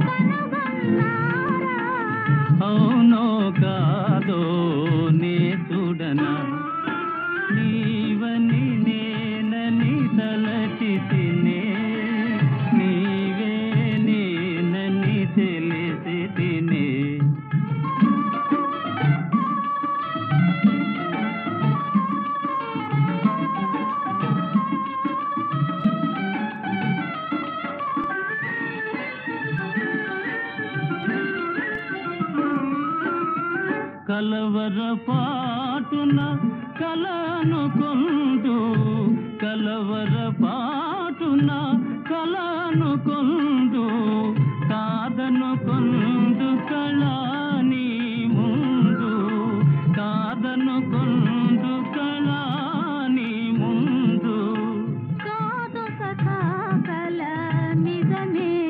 Hello. కలవర పాటున కలను కలనుకొందు కలవర పాటున కలనుకొందు కాదనుకొందు కళాని ముందు కాదనుకొందు కళాని ముందు. కాదు కథ కళ నిజమే.